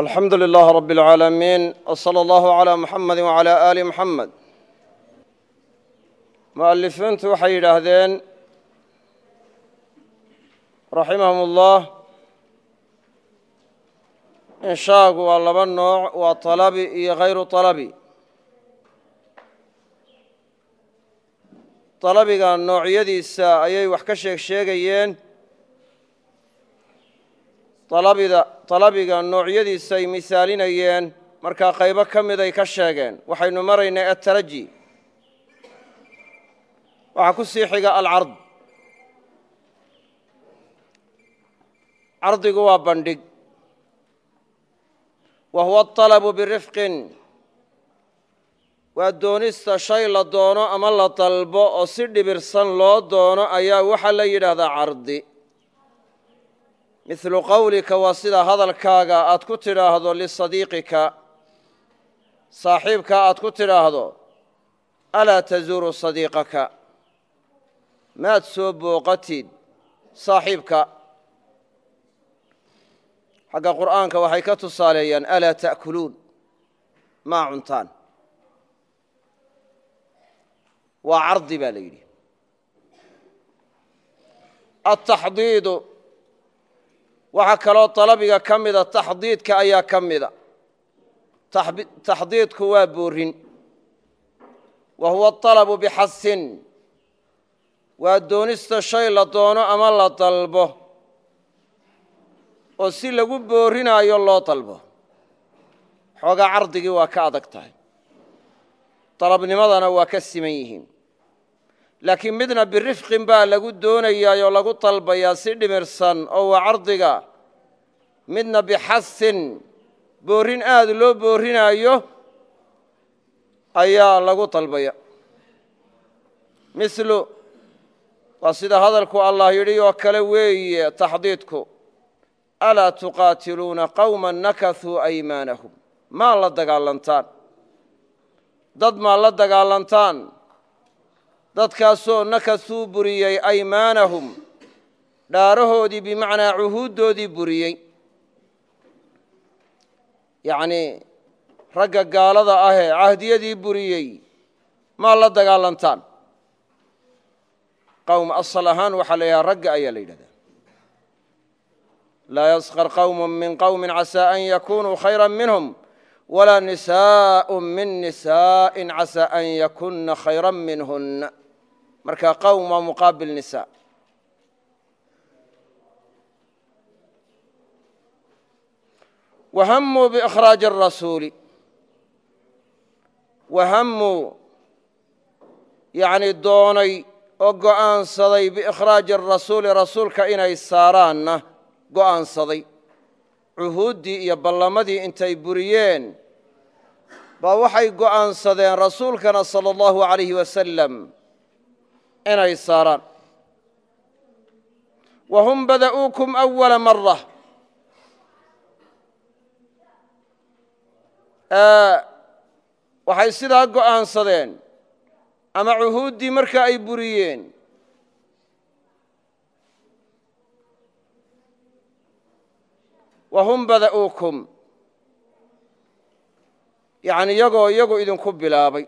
alxamdu lilaah rab اlcaalamiin wslى allahu عalى muxamadi wعalى ali muxamed mu'alifiintu waxay yidhaahdeen raximahum ullah inshaagu waa laba nooc waa طalabi iyo hayru طalabi طalabiga noocyadiisa ayay wax ka sheeg sheegayeen alabida طalabiga noocyadiisay misaalinayeen markaa qaybo ka miday ka sheegeen. Waxaynu maraynay ataraji waxaa ku sii xiga alcard. Cardigu waa bandhig. Wa huwa aطalabu birifqin. Waa doonista shay la doono ama la dalbo oo si dhibirsan loo doono ayaa waxaa la yidhaahdaa cardi midlu qowlika waa sida hadalkaaga aad ku tidhaahdo lisadiiqika. Saaxiibkaa aad ku tidhaahdo alaa tazuuru sadiiqaka? Maad soo booqatid saaxiibka. Xagga qur'aanka waxay ka tusaaleeyaan alaa ta'kuluun? Maa cuntaan. Waa cardi baa la yidhi waxaa kaloo dalabiga ka mida taxdiidka ayaa ka mida taxdiidku waa boorin. Wa huwa aطalabu bixasin waa doonista shay la doono ama la dalbo. Oo si lagu boorinaayo loo dalbo. Xoogaa cardigii waa ka adag tahay. Dalabnimadana waa ka siman yihiin laakiin midna birifqin baa lagu doonayaa oo lagu dalbayaa si dhimirsan oo waa cardiga. Midna bixasin boorin aad loo boorinaayo ayaa lagu dalbaya mislu waa sida hadalku allah yidhi oo kale weeye taxdiidku. Alaa tuqaatiluuna qowma nakasuu aymaanahum? Maa la dagaalantaan? Dad maa la dagaalantaan dadkaasoo nakasuu buriyey aymaanahum. Dhaarahoodii bimacnaa cuhuuddoodii buriyey. Yacnii ragga gaalada ahee cahdiyadii buriyey maa la dagaalantaan. Qowm asal ahaan waxaa la yidhaha ragga ayaa la yidhahdaa. Laa yaskar qowm min qowmi casaa an yakunuu khayra minhum walaa nisaaء min nisaaءi casaa an yakuna khayra minhuna marka qowm waa muqaabil nisa. Wahamuu biikhraaji arasuuli wahamuu yacni doonay oo go'aansaday biikhraaji arasuuli rasuulka inay saaraanna go'aansaday. Cuhuuddii iyo ballamadii intay buriyeen baa waxay go'aansadeen rasuulkana sala allahu alayhi wasalam inay saaraan. Wa bada'uukum awala mara waxay sidaa go'aansadeen ama cuhuuddii marka ay buriyeen. Wa hum bada'uukum. Yani iyagoo iyagu idinku bilaabay.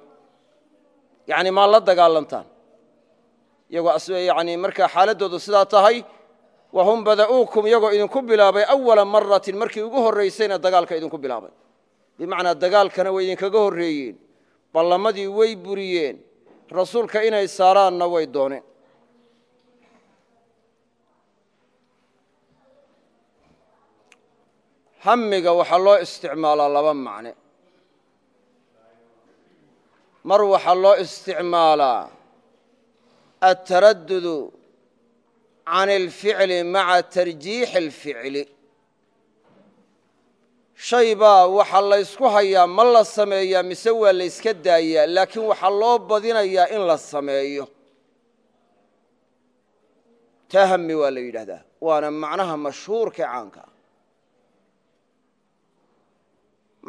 Yani maa la dagaalantaan iyagoo markaa xaaladdoodu sidaa tahay wa hum bada'uukum iyagoo idinku bilaabay awala maratin markii ugu horraysayna dagaalka idinku bilaabay. Bimacnaa dagaalkana way idinkaga horreeyeen ballamadii way buriyeen rasuulka inay saaraanna way dooneen. Hamiga waxaa loo isticmaalaa laba macne. Mar waxaa loo isticmaalaa altaradudu can اlficli maca tarjiixi اlficli shay baa waxaa laysku hayaa ma la sameeyaa mise waa layska daayaa laakiin waxaa loo badinayaa in la sameeyo. Taa hami waa la yidhaahdaa waana macnaha mashhuurka caanka.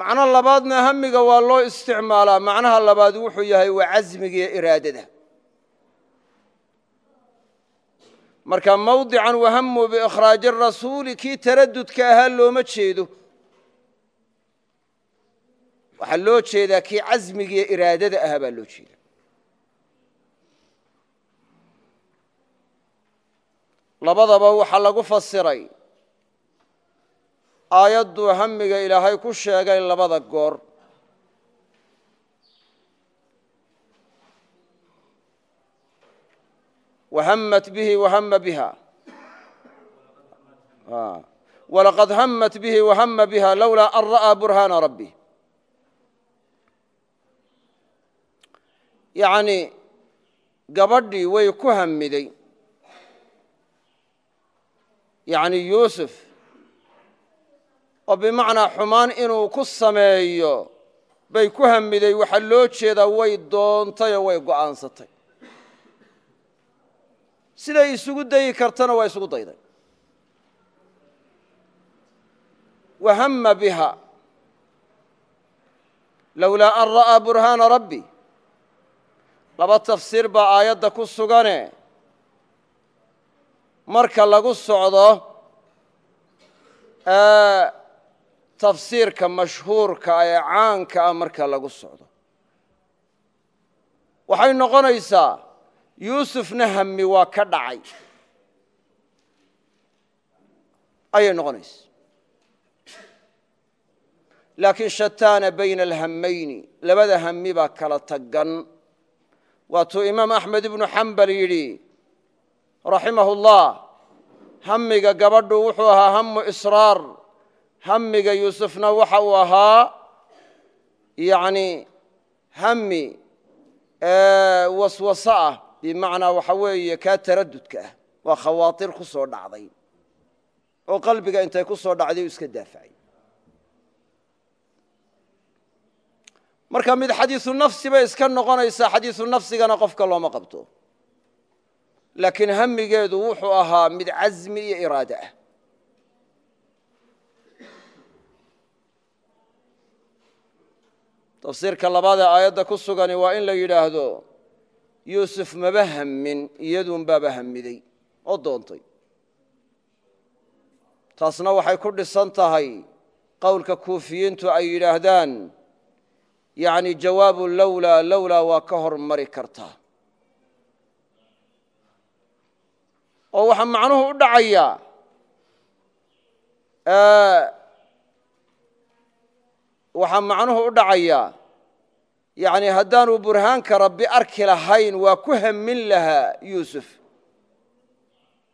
Macno labaadna hamiga waa loo isticmaalaa macnaha labaad wuxuu yahay waa casmiga iyo iraadada marka mawdican wahamuu biikhraaji arasuuli kii taradudka ahaa looma jeedo. Waxaa loo jeedaa kii casmigiiyo iraadada ahaa baa loo jeeda labadaba waxaa lagu fasiray aayadduu hamiga ilaahay ku sheegay labada goor wahammat bihi wahama biha walaqad hammat bihi wahama biha lowlaa an ra'aa burhaana rabbih yacni gabadhii way ku hamiday yacni yuusuf oo bimacnaa xumaan inuu ku sameeyo bay ku hamiday waxaa loo jeedaa way doontay oo way go'aansatay siday isugu dayi kartana waa isugu dayday. Wahama biha. Lowlaa an ra'aa burhaana rabbi. Laba tafsiir baa aayadda ku sugane. Marka lagu socdo tafsiirka mashhuurka ee caanka ah marka lagu socdo. Waxay noqonaysaa yuusufna hami waa ka dhacay. Ayay noqonaysa laakiin shataana bayna alhamayni labada hami baa kala tagan. Waatuu imaam axmed ibnu xambal yidhi raximahu اllah hamiga gabadhu wuxuu ahaa hamu israar. Hamiga yuusufna waxa uu ahaa yani bimacnaa waxa weeye kaa taradudka ah. Waa khawaatir ku soo dhacday. Oo qalbiga intay ku soo dhacday u iska daafacay marka mid xadiisu nafsi bay iska noqonaysaa xadiisu nafsigana qofka looma qabto. Laakiin hamigeedu wuxuu ahaa mid casmi iyo iraade ah. Tafsiirka labaad ee aayadda ku sugani waa in la yidhaahdo yuusuf maba hamin iyadunbaaba hamiday oo doontay. Taasna waxay ku dhisan tahay qowlka kuufiyiintu ay yidhaahdaan yani jawaabu lowlaa lowlaa waa ka hormari kartaa oo waxaa macnuhu u dhacayaa waxaa macnuhu u dhacayaa yani haddaanu burhaanka rabbi arki lahayn waa ku hamin lahaa yuusuf.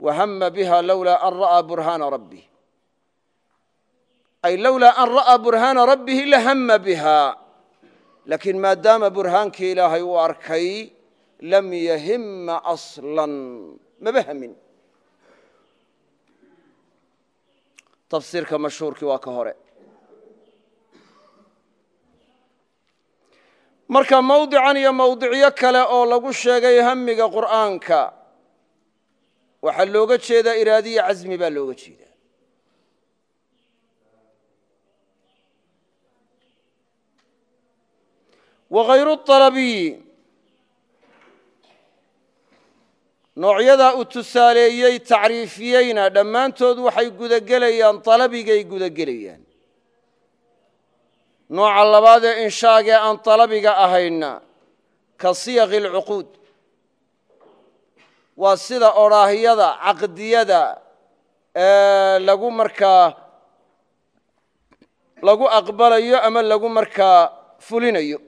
Wahama biha lowlaa an ra'aa burhaana rabbi. Ay lowlaa an ra'aa burhaana rabbihi lahama biha. Laakiin maadaama burhaankii ilaahay uu arkay lam yahima aslan. Maba hamin tafsiirka mashhuurkii waa ka hore marka mawdican iyo mawdicyo kale oo lagu sheegay hamiga qur'aanka waxaa looga jeedaa iraadiya casmi baa looga jeedaa. Wahayru alabiyi noocyadaa u tusaaleeyey tacriifiyeyna dhammaantood waxay gudagelayaan alabigay gudagelayaan nooca labaad ee inshaagee aan طalabiga ahayna ka siyaqi اlcuquud waa sida odhaahyada caqdiyada lagu markaa lagu aqbalayo ama lagu markaa fulinayo.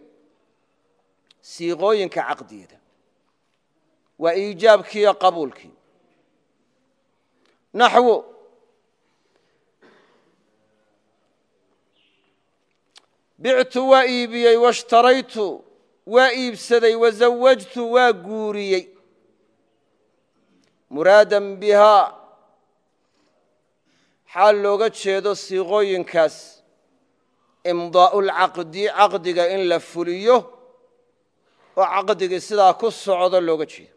Siiqooyinka caqdiyada. Waa iijaabkii iyo qabuulkii bictu waa iibiyey washtaraytu waa iibsaday wazawajtu waa guuriyey. Muraadan bihaa xaal looga jeedo siiqooyinkaas. Imdaa'u lcaqdi caqdiga in la fuliyo oo caqdigii sidaa ku socdo looga jeedo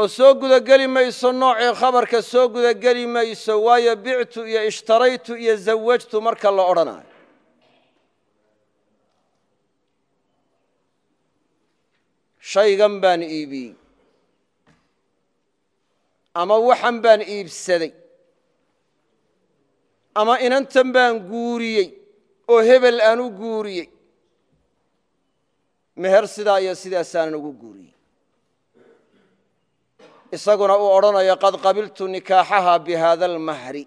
oo soo gudageli mayso noocii khabarka soo gudageli mayso waayo bictu iyo ishtaraytu iyo zawajtu marka la odhanayo shaygan baan iibiyey. Ama waxan baan iibsaday. Ama inantan baan guuriyey oo hebel aan u guuriyey. Meher sidaa iyo sidaasaanan ugu guuriyey isaguna uu odhanayo qad qabiltu nikaaxaha bi haada almahri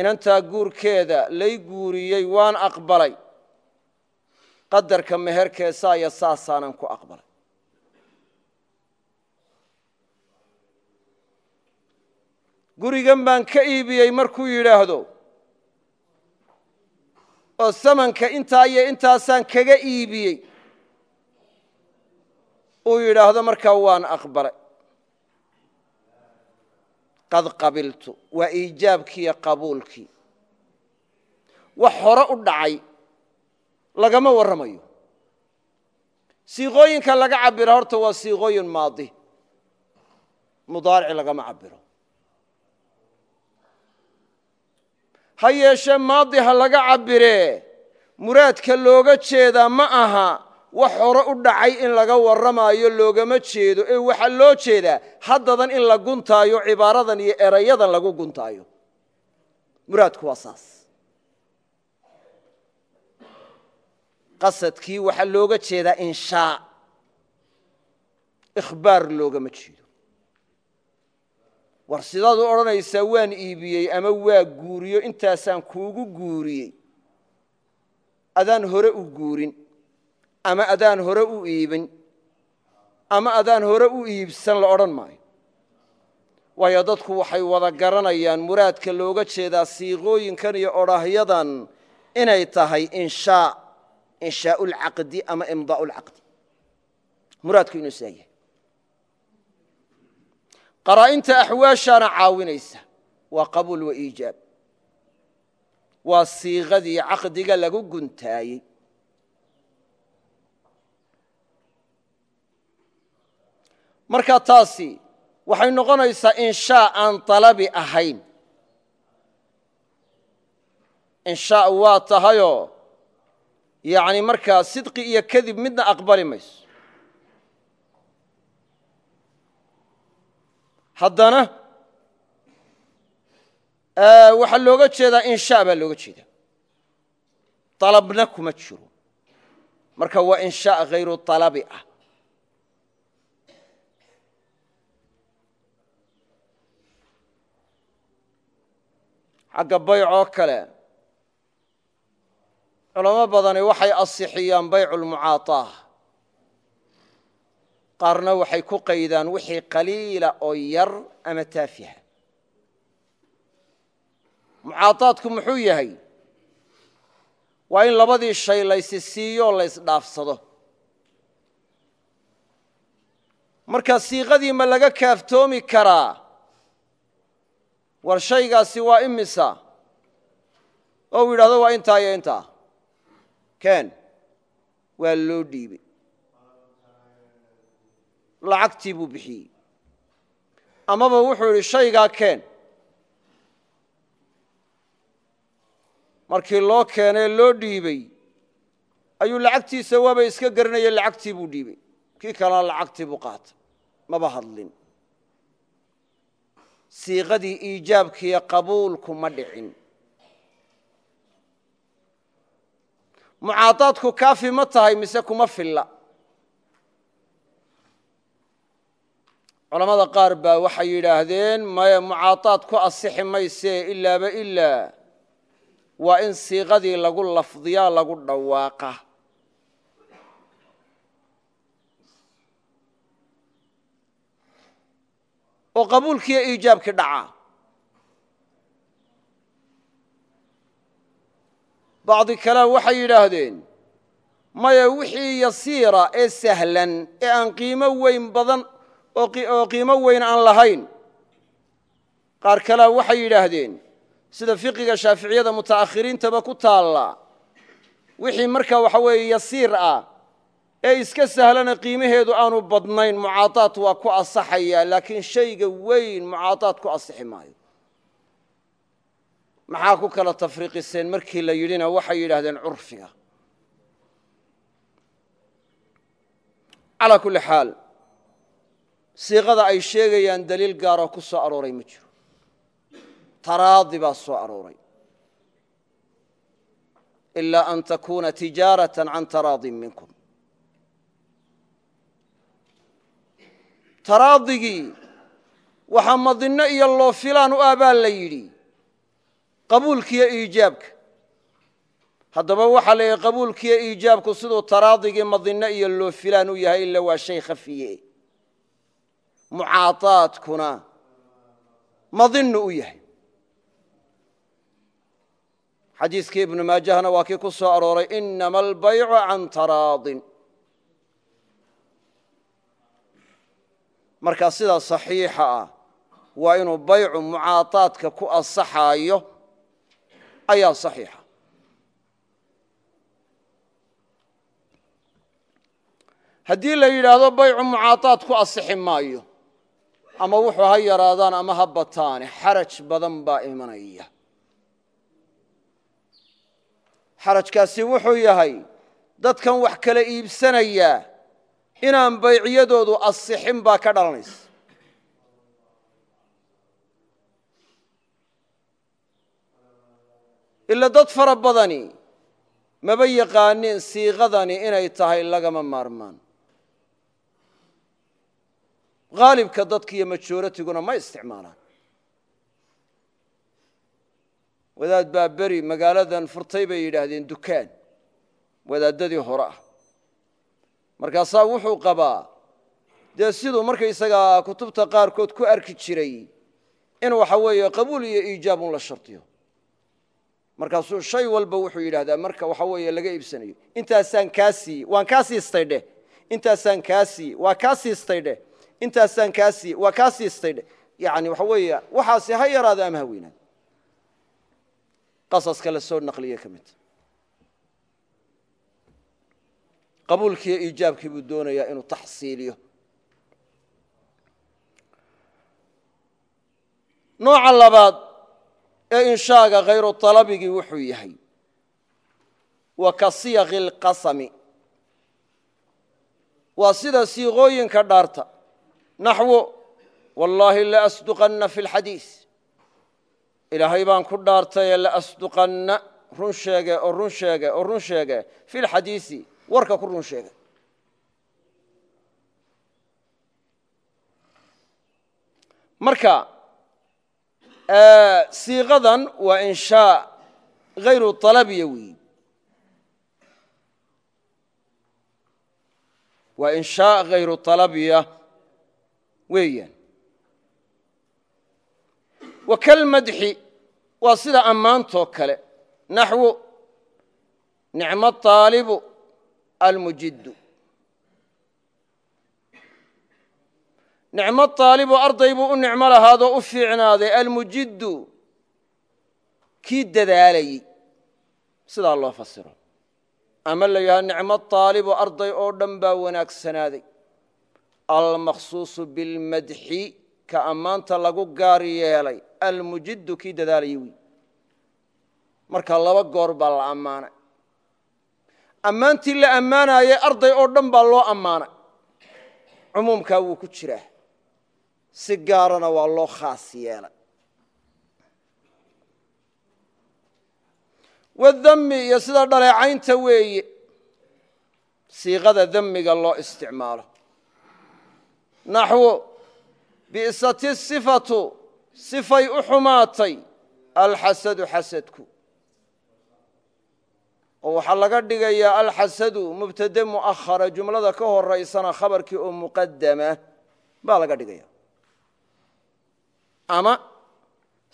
inantaa guurkeeda lay guuriyey waan aqbalay. Qadarka meherkeesaa iyo saasaanan ku aqbalay. Gurigan baan ka iibiyey markuu yidhaahdo oo samanka intaa iyo intaasaan kaga iibiyey uu yidhaahdo markaa waan aqbalay. Qad qabiltu waa iijaabkii iyo qabuulkii. Wax hore u dhacay lagama warramayo. Siiqooyinka laga cabiro horta waa siiqooyin maadi. Mudaaric lagama cabiro ha yeeshee maadi ha laga cabiree muraadka looga jeedaa ma aha wax hore u dhacay in laga warramaayo loogama jeedo. Ee waxaa loo jeedaa haddadan in la guntaayo cibaaradan iyo erayadan lagu guntaayo. Muraadku waa saas. Qasadkii waxaa looga jeedaa inshaa. Ikhbaar loogama jeedo. War sidaad u odhanaysaa waan iibiyey ama waa guuriyo intaasaan kuugu guuriyey. Adaan hore u guurin ama adaan hore u iibin ama adaan hore u iibsan la odhan maayo. Waayo dadku waxay wada garanayaan muraadka looga jeedaa siiqooyinkan iyo odhaahyadan inay tahay inshaa inshaau lcaqdi ama imdaau lcaqdi muraadku inuu saa qaraa'inta axwaashaana caawinaysa. Waa qabuul wa iijaab. Waa siiqadii caqdiga lagu guntaayey marka taasi waxay noqonaysaa inshaa aan dalabi ahayn. Inshaa waa tahayoo yani markaa sidqi iyo kadib midna aqbali mayso. Haddana waxaa looga jeedaa inshaa baa looga jeedaa. Dalabna kuma jiro. Marka waa inshaa hayru dalabi ah xagga baycoo kale. Culamo badani waxay asixiyaan baycu lmucaaطaah qaarna waxay ku qaydaan wixii qaliila oo yar ama taafiha mucaaaadku muxuu yahay? Waa in labadii shay laysi siiyo o laysdhaafsado marka siiqadii ma laga kaaftoomi karaa war shaygaasi waa imisa oo uu yidhahdo waa intaa iyo intaa. Ken waa loo dhiibey lacagtii buu bixiyey. Amaba wuxuu yidhi shaygaa keen markii loo keenee loo dhiibey ayuu lacagtiisa waaba iska garanaya lacagtii buu dhiibey kii kalena lacagtii buu qaatay. Maba hadlin siiqadii iijaabkiiyo qabuulku ma dhicin. Mucaadaadku kaafi ma tahay mise kuma filla. Culamada qaar baa waxay yidhaahdeen maya mucaadaad ku asixi maysee ilaaba ilaa. Waa in siiqadii lagu lafdiyaa lagu dhawaaqa oo qabuulkiiyo iijaabkii dhacaa bacdi kale waxay yidhaahdeen maya wixii yasiira ee sahlan ee aan qiimo weyn badan oo qiimo weyn aan lahayn. Qaar kalea waxay yidhaahdeen sida fiqiga shaaficiyada muta'akhiriintaba ku taalla wixii markaa waxa weeye yasiir ah ee iska sahlana qiimaheedu aanu badnayn mucaadaad waa ku asaxaya laakiin shayga weyn mucaadaad ku asixi maayo. Maxaa ku kala tafriiqiseen markii la yidhina? Waxay yidhaahdeen curfiga. Calaa kulli xaal siiqada ay sheegayaan daliil gaaroo ku soo arooray ma jiro. Taraadi baa soo arooray. Ilaa an takuuna tijaaratan can taraadin minkum taraadigii waxaa madinno iyo loo filaan u ah baa la yidhi. Qabuulkiiyo iijaabka. Haddaba waxaa la yidhi qabuulkiiyo iijaabku siduu taraadigii madinno iyo loo filaan u yahay ila waa shay khafiye. Mucaadaadkuna madinu u yahay. Xadiiskii ibnu maajahna waa ku soo arooray inama albaycu can taraadin markaa sidaa saxiixa ah waa inuu baycu mucaadaadka ku asaxaayo ayaa saxiixa. Haddii la yidhaahdo baycu mucaadaad ku asixi maayo ama wuxuu ha yaraadaan ama ha bataane xaraj badan baa imanaya. Xarajkaasi wuxuu yahay dadkan wax kala iibsanayaa inaan bayciyadoodu asixin baa ka dhalanaysa. Ila dad fara badani maba yaqaaniin siiqadani inay tahay lagama maarmaan. Haalibka dadka iyo majooratiguna ma isticmaalaan. Wadaad baa beri magaaladan furtay bay yidhaahdeen dukaan. Wadaadadii hore ah markaasaa wuxuu qabaa dee siduu markaysagaa kutubta qaarkood ku arki jiray in waxa weeye qabuul iyo iijaab un la shardiyo markaasuu shay walba wuxuu yidhahdaa marka waxa weeye laga iibsanayo. Intaasaan kaa siiyey waan kaa dheh. Intaasaan kaa siiyey waa kaa dheh. Intaasaan kaa siiyey waa kaa dheh. Yani waxa weeye waxaasi ha yaraada ama ha weynaada qasaska la soo naqliye ka midta qabuulkiiyo iijaabkii buu doonayaa inuu taxsiiliyo. Nooca labaad ee inshaaga khayru alabigii wuxuu yahay wa ka siyaqi اlqasami waa sida siiqooyinka dhaarta naxwo wallaahi laasduqanna fi اlxadiis ilaahay baan ku dhaartaye laasduqanna run sheege oo run sheege oo run sheege fi lxadiisi warka ku run sheege marka siiqadan waa inshaa hayru alabiya weeyi waa inshaa hayru alabiya weeyaan. Wa kalmadxi waa sida ammaantoo kale naxwu nicmo aalibu almujiddu nicmo aalibu arday buu u nicmo lahaadoo u fiicnaaday almujiddu kii dadaalayey sidaa loo fasiro ama la yidhaha nicmo aalibu arday oo dhan baa wanaagsanaaday almakhsuuصu bilmadxi ka ammaanta lagu gaar yeelay almujiddu kii dadaalayey wy marka laba goor baa la ammaanay ammaantii la ammaanaayey arday oo dhan baa loo ammaanay. Cumuumkaa wuu ku jiraa. Si gaarana waa loo khaas yeelay. Wadami iyo sida dhaleecaynta weeye siiqada damiga loo isticmaalo. Naxwo bi'sati sifatu sifay u xumaatay alxasadu xasadku oo waxaa laga dhigayaa alxasadu mubtade mu'ahara jumlada ka horaysana khabarkii oo muqadama baa laga dhigaya ama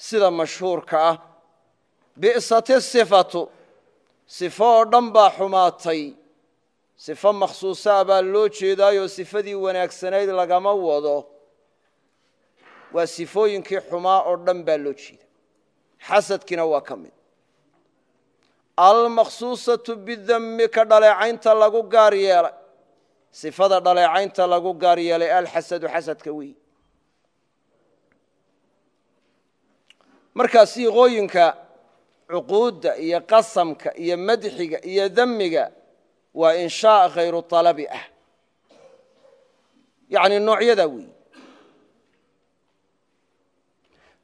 sida mashhuurka ah bi'sati sifatu sifo oo dhan baa xumaatay. Sifo makhsuusaa baa loo jeedaayoo sifadii wanaagsanayd lagama wado. Waa sifooyinkii xumaa oo dhan baa loo jeeda xasadkiina waa ka mid almakhsuusatu bidami ka dhaleecaynta lagu gaar yeelay. Sifada dhaleecaynta lagu gaar yeelay alxasadu xasadka weyi markaa siiqooyinka cuquudda iyo qasamka iyo madxiga iyo damiga waa inshaa khayru alabi ah. Yani noocyadaa weyi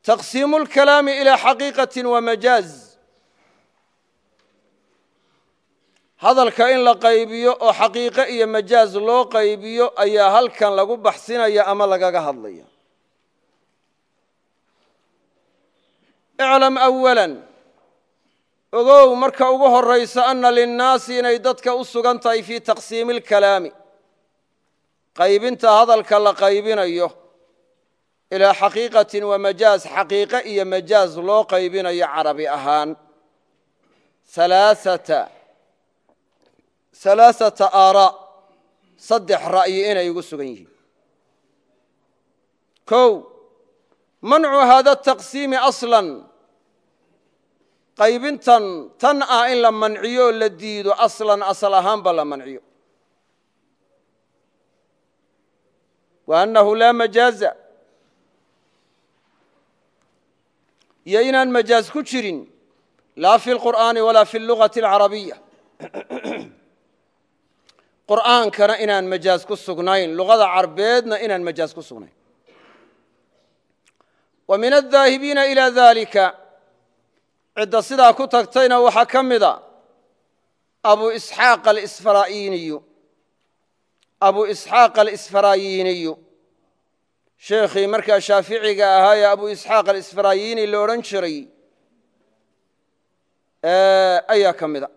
taqsiimu اlkalaami ilaa xaqiiqati wa majaaz hadalka in la qaybiyo oo xaqiiqe iyo majaaz loo qaybiyo ayaa halkan lagu baxsinaya ama lagaga hadlaya. Iclam awala ogow marka ugu horaysa ana linnaasi inay dadka u sugan tahay fii taqsiimi اlkalaami qaybinta hadalka la qaybinayo ilaa xaqiiqatin wa majaaz xaqiiqe iyo majaaz loo qaybinayo carabi ahaan alaaثata aaraa saddex ra'yi inay ugu sugan yihiin. Kow mancu haada taqsiimi aslan qaybintan tan ah in la manciyo oo la diido aslan asal ahaanba la manciyo. Wa annahu laa majaaza. Iyo inaan majaaz ku jirin laa fi lqur'aani walaa fi lugati alcarabiya qur'aankana inaan majaaz ku sugnayn luqada carbeedna inaan majaaz ku sugnayn. Wa min adaahibiina ilaa dalika cidda sidaa ku tagtayna waxaa ka mida abu isxaaq alsfarayiniyu abu isxaaq alisfarayiniyu sheekhii markaa shaaficiga ahaa ee abu isxaaq alisfarayini la odhan jiray ayaa ka mida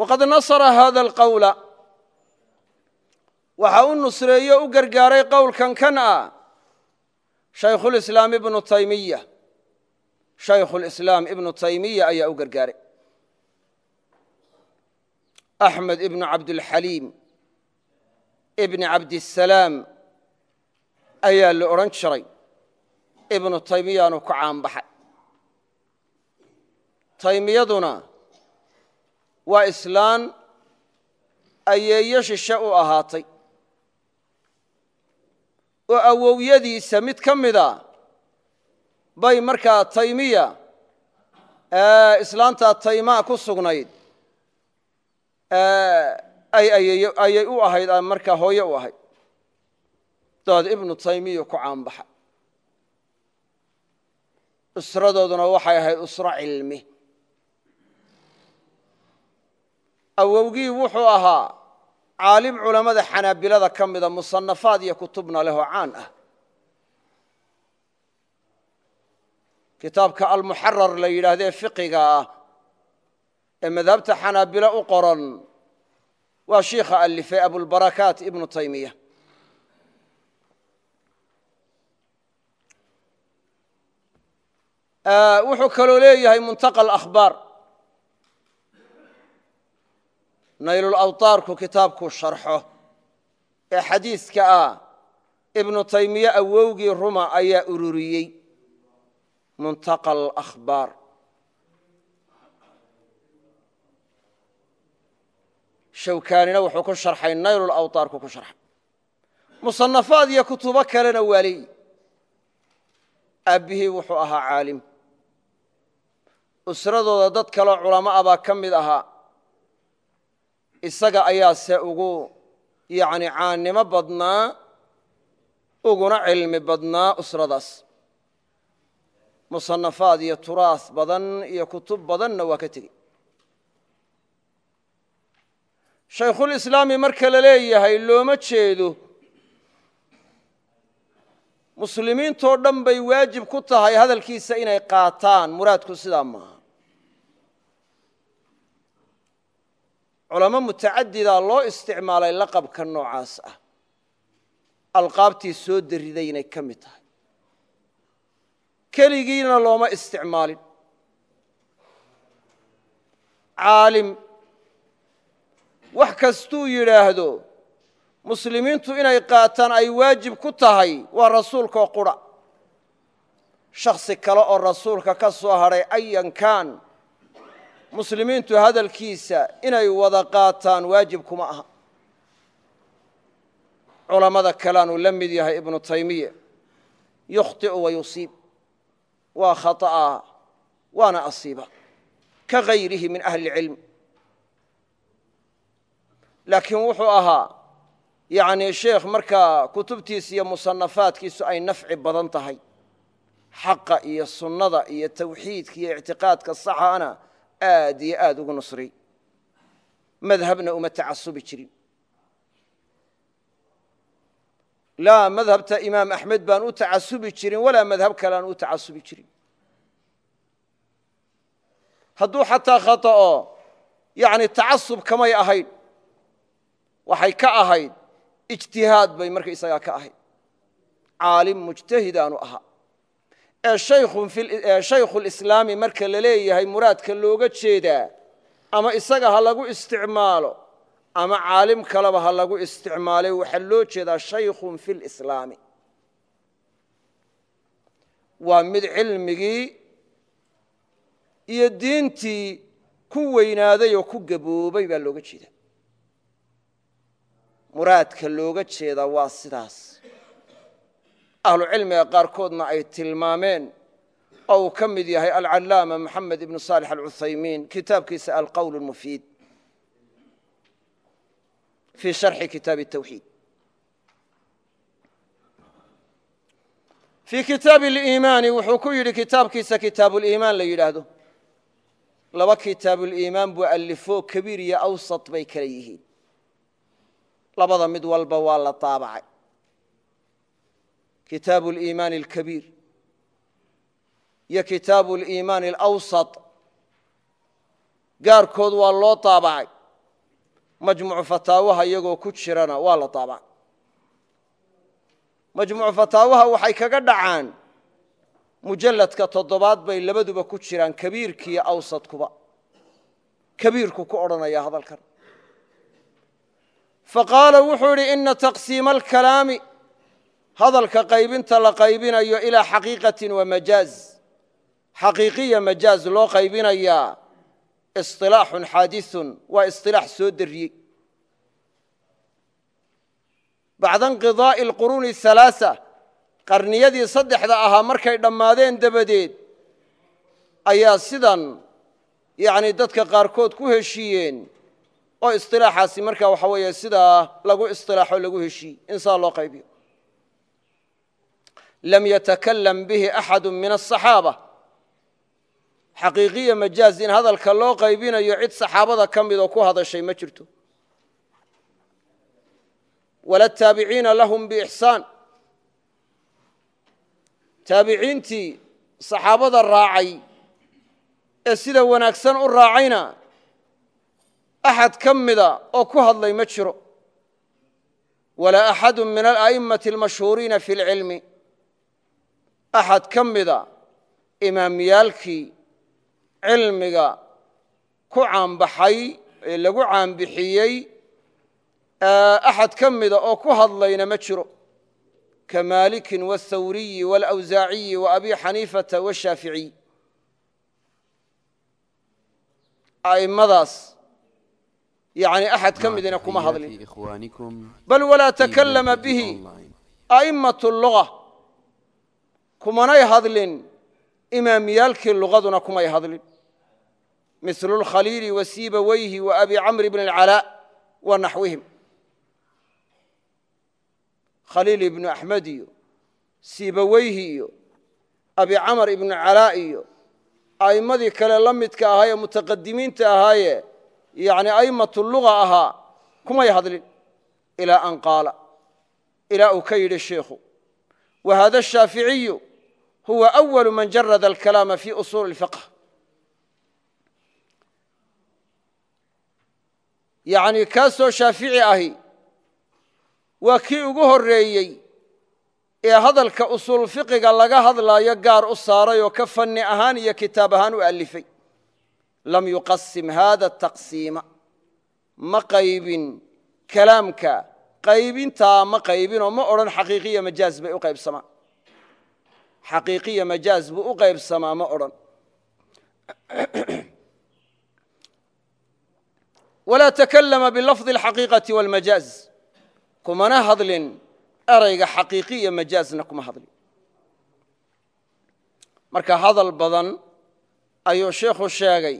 waqad nasara hada alqowla waxa u nusreeye u gargaaray qowlkan kan ah shaykhulislaam ibnu taymiya shaykhulislaam ibnu taymiya ayaa u gargaaray axmed ibnu cabdulxaliim ibni cabdisalaam ayaa la odhan jiray ibnu taymiyaanu ku caanbaxay taymiyaduna waa islaan ayeeyo shishe u ahaatay. Oo awowyadiisa mid ka mida bay markaa taymiya islaantaa taymaa ku sugnayd ayay u ahayd markaa hooye u ahayd daad ibnu taymiya ku caanbaxa. Usradooduna waxay ahayd usro cilmi awowgii wuxuu ahaa caalim culammada xanaabilada ka mida musanafaad iyo kutubna leh oo caan ah. Kitaabka almuxarar la yidhaahdee fiqiga ah ee madhabta xanaabilo u qoran waa shiikha alifay abulbarakaat ibnu taymiya wuxuu kaloo leeyahay muntaqa akhbaar naylulawtaarku kitaabkuu sharxo ee xadiiska ah ibnu taymiye awowgii ruma ayaa ururiyey. Muntaqa akhbaar. Shawkaanina wuxuu ku sharxay naylulawtaarku ku sharxay. Musanafaad iyo kutubo kalena waa leeyi aabbihii wuxuu ahaa caalim. Usradooda dad kaloo culamo ah ka mid ahaa isaga ayaa se ugu yani caannimo badnaa uguna cilmi badnaa usradaas. Musanafaad iyo turaas badan iyo kutub badanna waa ka tegey shaykhulislaami marka la leeyahay looma jeedo muslimiintoo dhan bay waajib ku tahay hadalkiisa inay qaataan muraadku sidaa maaha culamo mutacadidaa loo isticmaalay laqabka noocaas ah. Alqaabtii soo dariday inay ka mid tahay. Keligiina looma isticmaalin. Caalim wax kastuu yidhaahdo muslimiintu inay qaataan ay waajib ku tahay waa rasuulkaoo qura. Shakhsi kale oo rasuulka ka soo hadhay ayankan muslimiintu hadalkiisa inay wada qaataan waajib kuma aha. Culammada kaleanuu la mid yahay ibnu taymiya yukhطi'u wa yusiib. Waa khata'a waana asiiba. Ka gayrihi min ahli اlcilm laakiin wuxuu ahaa yani sheekh markaa kutubtiisa iyo musanafaadkiisu ay nafci badan tahay. Xaqa iyo sunnada iyo tawxiidka iyo ictiqaadka saxaana aad iyo aad ugu nusriy madhabna uma tacasubi jirin. Laa madhabta imaam axmed baan u tacasubi jirin walaa madhab kale aan u tacasubi jirin. Hadduu xataa khaطa'o yani tacasub kamay ahayn waxay ka ahayd ijtihaad bay marka isagaa ka ahayd. Caalim mujtahid aanu ahaa ee shaykhulislaami marka la leeyahay muraadka looga jeedaa ama isaga ha lagu isticmaalo ama caalim kaleba ha lagu isticmaalay waxaa loo jeedaa shaykhun fi lislaami waa mid cilmigii iyo diintii ku weynaaday oo ku gaboobay baa looga jeedaa. Muraadka looga jeedaa waa sidaas ahlu cilmiga qaarkoodna ay tilmaameen oo uu ka mid yahay alcallaama moxamed ibnu saalix alcuthaymiin kitaabkiisa alqowl mufiid fii sharxi kitaabi tawxiid. Fii kitaabi aliimaani wuxuu ku yidhi kitaabkiisa kitaabuliimaan la yidhaahdo. Laba kitaabuliimaan buu alifo kabiir iyo awsat bay kala yihiin. Labada mid walba waa la daabacay kitaabu aliimaani alkabiir iyo kitaabu aliimaani alawsat gaarkood waa loo daabacay majmuucu fataawaha iyagoo ku jirana waa la daabacay majmuucu fataawaha waxay kaga dhacaan mujalladka toddobaad bay labaduba ku jiraan kabiirkiiyo awsadkuba kabiirku ku odhanaya hadalkan faqaala wuxuu idhi ina taqsiima hadalka qaybinta la qaybinayo ilaa xaqiiqatin wa majaaz. Xaqiiqiya majaaz loo qaybinayaa isilaaxun xaadiثun waa isilaax soo dariyey. Bacda inqidaa'i alquruuni halaaa qarniyadii saddexda ahaa markay dhammaadeen dabadeed ayaa sidan yani dadka qaarkood ku heshiiyeen oo isilaaxaasi markaa waxa weeye sidaa lagu isilaaxo lagu heshiiyey. In saa loo qaybiyo lam yatakalam bihi axadu min asaxaaba xaqiiqiya majaaz in hadalka loo qaybinayo cid saxaabada ka midoo ku hadashay ma jirto. Wala taabiciina lahum biixsaan. Taabiciintii saxaabada raacay ee sida wanaagsan u raacayna axad ka mida oo ku hadlay ma jiro. Walaa axadu min axad ka mida imaamyaalkii cilmiga ku caanbaxay ee lagu caanbixiyey axad ka mida oo ku hadlayna ma jiro ka maalikin wاthawriyi wاlawsaaciyi waabi xaniifata washaaficiy a'immadaas yani axad ka midina kuma hadlin bal walaa takallama bihi a'immaة اluga kumanay hadlin imaamiyaalkii lugaduna kumay hadlin. Mil اlkhaliili wa siibawayhi wa abi camr bn اlcalaa wa naxwihim. Khaliil ibnu axmed iyo siibaweyhi iyo abi camar ibnu calaa iyo a'immadii kale la midka ahaa ee mutaqadimiinta ahaaye yani a'immatu luga ahaa kumay hadlin. Ilaa an qaala ilaa uu ka yidhi sheikhu wa hada ashaaficiyu huwa awalu man jarada alkalaama fi usuuli اlfiqh yani kaasoo shaafici ahi waa kii ugu horreeyey ee hadalka usuul fiqiga laga hadlaayo gaar u saaray oo ka fanni ahaan iyo kitaab ahaan u alifay lam yuqasim hada taqsiima ma qaybin kalaamka qaybintaa ma qaybinoo ma odhan xaqiiqiya majaaz bay u qaybsamaa xaqiiqiya majaaz buu u qaybsamaa ma odhan. Walaa takallama bilafdi alxaqiiqati walmajaaz. Kumana hadlin erayga xaqiiqiya majaazna kuma hadlin. Marka hadal badan ayuu sheikhu sheegay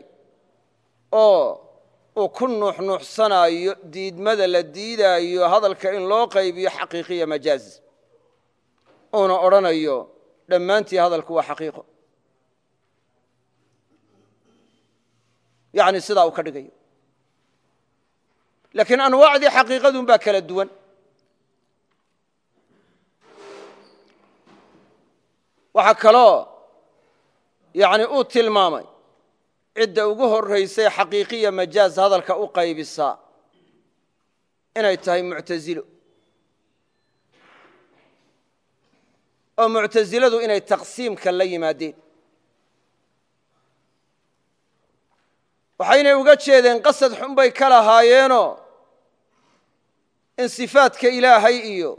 oo uu ku nuuxnuuxsanaayo diidmada la diidaayo hadalka in loo qaybiyo xaqiiqiya majaaz. Uuna odhanayo dhammaantii hadalku waa xaqiiqo. Yani sidaa uu ka dhigayo laakiin anwaacdii xaqiiqadun baa kala duwan. Waxaa kaloo yani uu tilmaamay cidda ugu horaysay xaqiiqiya majaaz hadalka u qaybisaa inay tahay muctazilo oo muctasiladu inay taqsiimka la yimaadeen. Waxaynay uga jeedeen qasad xun bay ka lahaayeenoo in sifaadka ilaahay iyo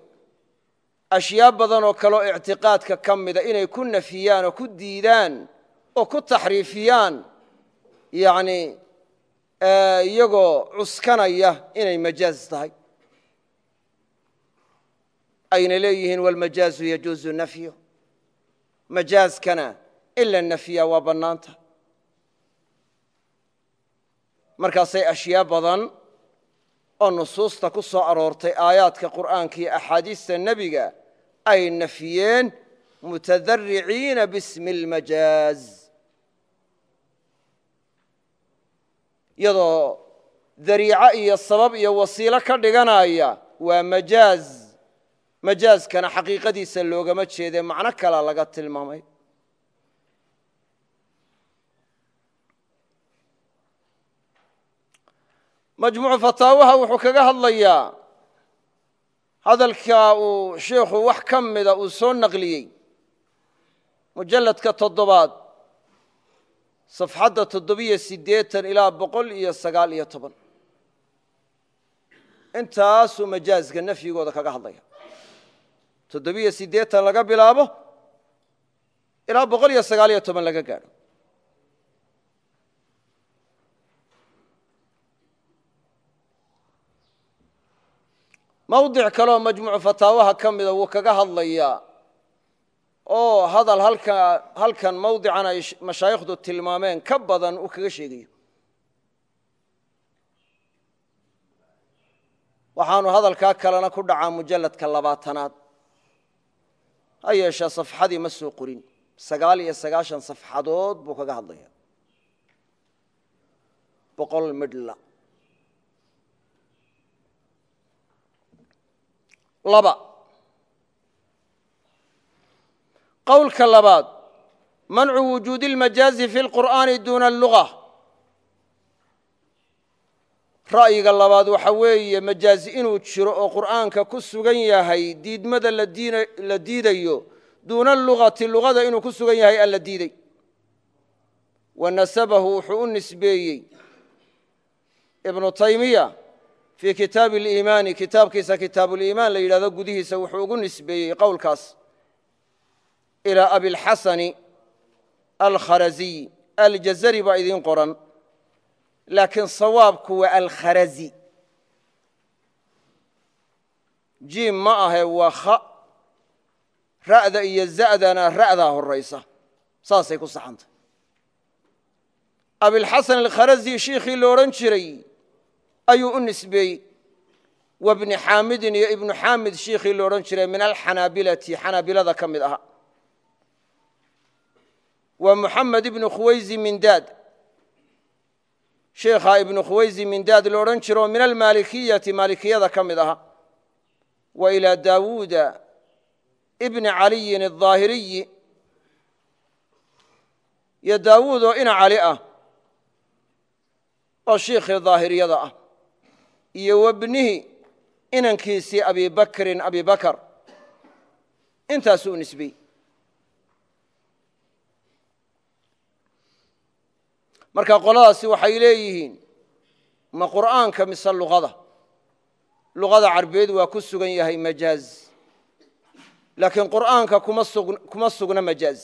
ashyaa badan oo kaleo ictiqaadka ka mida inay ku nafiyaan oo ku diidaan oo ku taxriifiyaan yani iyagoo cuskanaya inay majaaz tahay ayna leeyihiin walmajaazu yajuuzu nafyu. Majaazkana in la nafyaa waa bannaanta. Markaasay ashyaa badan oo nusuusta ku soo aroortay aayaadka qur'aanka iyo axaadiista nebiga ay nafiyeen mutadariciina bismi اlmajaaz iyadoo dariico iyo sabab iyo wasiilo ka dhiganaya waa majaaz majaazkana xaqiiqadiisa loogama jeede macno kala laga tilmaamay. Majmuucu fataawaha wuxuu kaga hadlayaa hadalka uu sheikhu wax ka mida uu soo naqliyey. Mujalladka toddobaad safxadda toddobiyo siddeetan ilaa boqol iyo sagaal iyo toban. Intaasuu majaazka nafyigooda kaga hadlaya toddobiyo siddeetan laga bilaabo ilaa boqol iyo sagaal iyo toban laga gaadho. Mawdic kaleoo majmuucu fataawaha ka mida wuu kaga hadlayaa oo hadal halkan mawdican ay mashaayikhdu tilmaameen ka badan uu kaga sheegayo waxaanu hadalkaa kalena ku dhacaa mujalladka labaatanaad ha yeeshee safxadii ma soo qorin sagaal iyo sagaashan safxadood buu kaga hadlaya boqol midhla laba qowlka labaad mancu wujuudi اlmajaazi fi اlqur'aani duuna اlluga ra'yiga labaad waxa weeye majaazi inuu jiro oo qur'aanka ku sugan yahay diidmada la diidayo duuna lugati lugada inuu ku sugan yahay alla diiday. Wa nasabahu wuxuu u nisbeeyey. Ibnu taymiya fii kitaabi اliimaani kitaabkiisa kitaabuliimaan la yidhahdo gudihiisa wuxuu ugu nisbeeyey qowlkaas. Ilaa abilxasani alkharaziy aljazari baa idiin qoran laakiin sawaabku waa alkharazi jiim ma ahe waa kha ra'da iyo za'dana ra'daa horaysa saasay ku saxantay abilxasan alkharazi shiikhii odhan jiray ayuu u nisbeeyey wa xaamidin iyo ibnu xaamid shiikhii odhan jiray min alxanaabilati xanaabilada ka mid aha wa muxamed ibnu khuwayzi mindaad sheikhaa ibnu khuwayzi mindaad lo odhan jiro min almaalikiyati maalikiyada ka mid aha wa ilaa daawuuda ibni caliyin الظaahiriyi iyo daawuud oo ina cali ah oo shiikhii daahiriyada ah iyo wabnihi inankiisii abi bakrin abi bakar intaasuu nisbey marka qoladaasi waxay leeyihiin ma qur'aanka mise luqada? Luqada carbeed waa ku sugan yahay majaaz. Laakiin qur'aanka kuma sugna majaaz.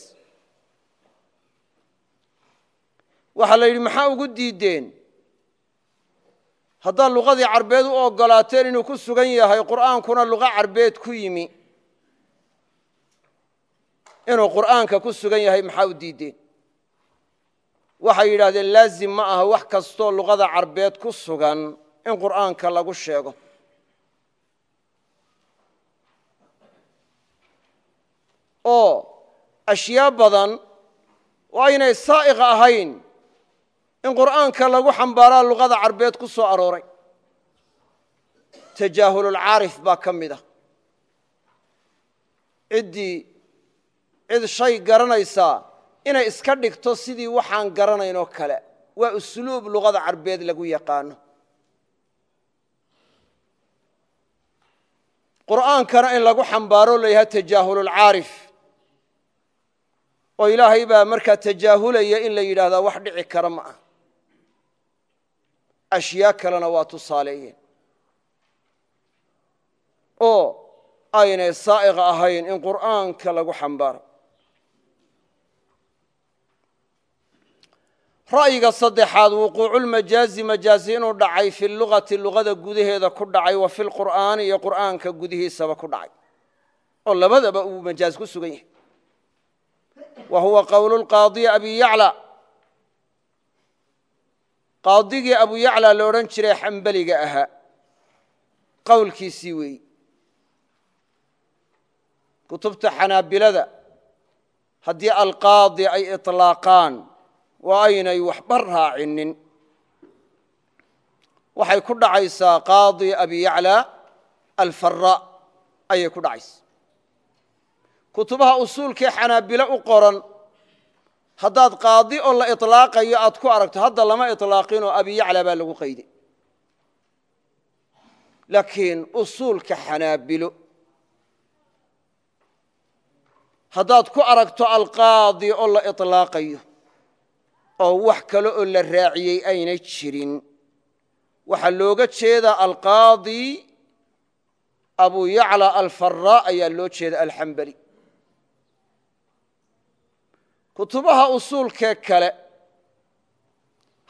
Waxaa la yidhi maxaa ugu diideen haddaad luqadii carbeed u ogolaateen inuu ku sugan yahay qur'aankuna luqa carbeed ku yimi. Inuu qur'aanka ku sugan yahay maxaa u diideen waxay yidhahdeen laazim ma aha wax kastoo luqada carbeed ku sugan in qur'aanka lagu sheego. Oo ashyaa badan oo aynay saa'iq ahayn in qur'aanka lagu xambaaraa luqada carbeed ku soo arooray. Tajaahululcaarif baa ka mid ah. Ciddii cid shay garanaysaa inay iska dhigto sidii waxaan garanayn oo kale. Waa usluub luqada carbeed lagu yaqaano. Qur'aankana in lagu xambaaro la yidhaha tajaahululcaarif oo ilaahay baa markaa tajaahulaya in la yidhaahdaa wax dhici kara ma ah ashyaa kalena waa tusaaleeyeen oo aynay saa'iq ahayn in qur'aanka lagu xambaaro ra'yiga saddexaad wuquuculmajaazi majaazi inuu dhacay fi lugati luqada gudaheeda ku dhacay wa fi lqur'aani iyo qur'aanka gudihiisaba ku dhacay. Oo labadaba uu majaaz ku sugan yahay. Wa huwa qowlu lqaadiyi abi yacla. Qaadigii abu yacla la odhan jiray xambeliga ahaa. Qowlkiisii weeyi. Kutubta xanaabilada. Haddii alqaadi ay iطlaaqaan waa aynay waxba raacinin waxay ku dhacaysaa qaadi abi yacla alfara ayay ku dhacaysaa kutubaha usuulkee xanaabilo u qoran haddaad qaadi oo la iطlaaqayo aad ku aragto hadda lama iطlaaqinoo abi yacla baa lagu qayday laakiin usuulka xanaabilo haddaad ku aragto alqaadi oo la iطlaaqayo oo wax kale oo la raaciyey aynay jirin. Waxaa looga jeedaa alqaadi abu yacla alfara ayaa loo jeeda alxambeli kutubaha usuulkee kale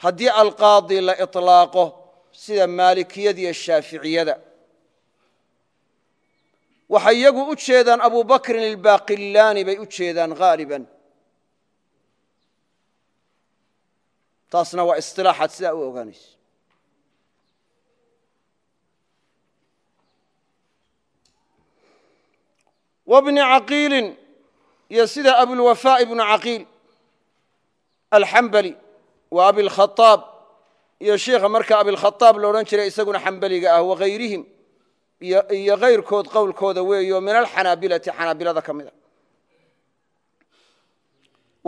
haddii alqaadi la iطlaaqo sida maalikiyada iyo shaaficiyada waxay iyagu u jeedaan abu bakrin ilbaqillaani bay u jeedaan haaliban taasna waa isilaaxaad sidaa u ogaanayso. Wabni caqiilin iyo sida abulwafaa ibnu caqiil alxambali wa abilkhaaab iyo sheikha marka abilkhaaab lo odhan jiray isaguna xambeliga ah wakayrihim iyo kayrkood qowlkooda weeyo min alxanaabilati xanaabilada ka mida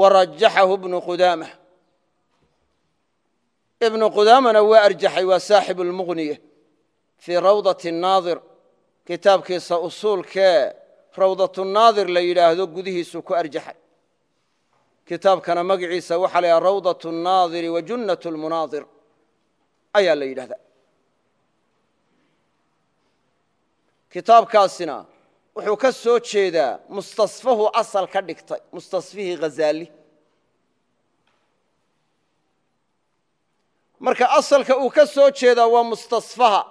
warajaxahu bnu qudaama ibnu qudaamana waa arjaxay waa saaxibu lmuqniya fii rawdati naadir kitaabkiisa usuulkee rawdatu naadir la yidhaahdo gudihiisuu ku arjaxay. Kitaabkana magaciisa waxaa la yidhaha rawdatu naadiri wa junnat lmunaadir ayaa la yidhahdaa. Kitaabkaasina wuxuu ka soo jeedaa mustasfahu asal ka dhigtay mustasfihii ghazaali marka asalka uu ka soo jeedaa waa mustasfaha.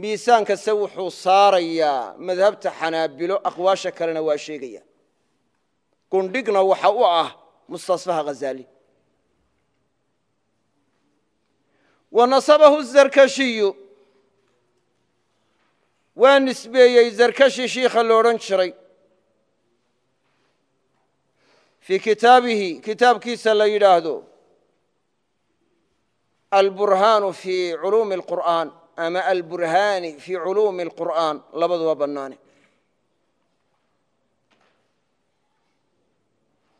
Miisaankase wuxuu saarayaa madhabta xanaabilo aqwaasha kalena waa sheegaya. Gundhigna waxa u ah mustasfaha ghazaali wa nasabahu zarkashiyu. Waa nisbeeyey zarkashi shiikha lo odhan jiray. Fii kitaabihi kitaabkiisa la yidhaahdo alburhaanu fii culuumi اlqur'aan ama alburhaani fii culuumi اlqur'aan labaduba bannaane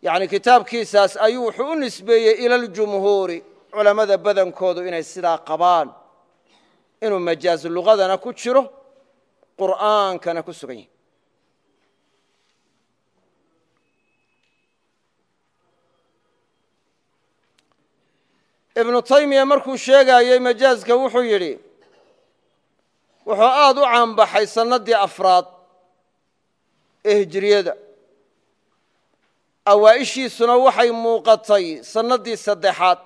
yani kitaabkiisaas ayuu wuxuu u nisbeeyey ila ljumhuuri culammada badankoodu inay sidaa qabaan inuu majaaz lugadana ku jiro qur'aankana ku sugan yahay ibnu taymiya markuu sheegaayey majaazka wuxuu yidhi wuxuu aad u caanbaxay sannaddii afraad ee hijiriyada awaa'ishiisuna waxay muuqatay sannaddii saddexaad.